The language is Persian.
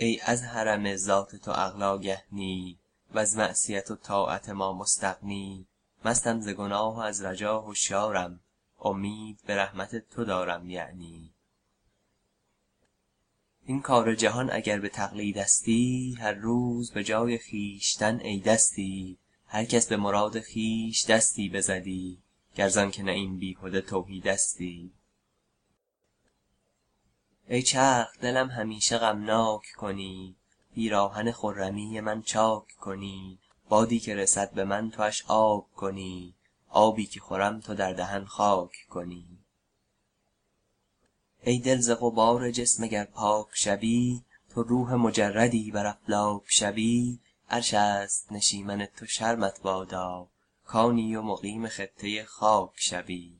ای از حرم ذات تو اغلی و از معصیت و طاعت ما مستغنی. مستم ز گناه و از رجا هشیارم. امید به رحمت تو دارم یعنی. این کار جهان اگر به تقلیدستی هر روز به جای خویشتن ای دستی. هر کس به مراد خویش دستی بزدی. گر زآن نه این بیهده توحیدستی ای چرخ دلم همیشه غمناک کنی پیراهن خرمی من چاک کنی بادی که رسد به من تواش آب کنی آبی که خورم تو در دهن خاک کنی. ای دل ز غبار جسم اگر پاک شوی تو روح مجردی بر افلاک شوی عرش است نشیمن تو شرمت بادا کانی و مقیم خطه خاک شوی.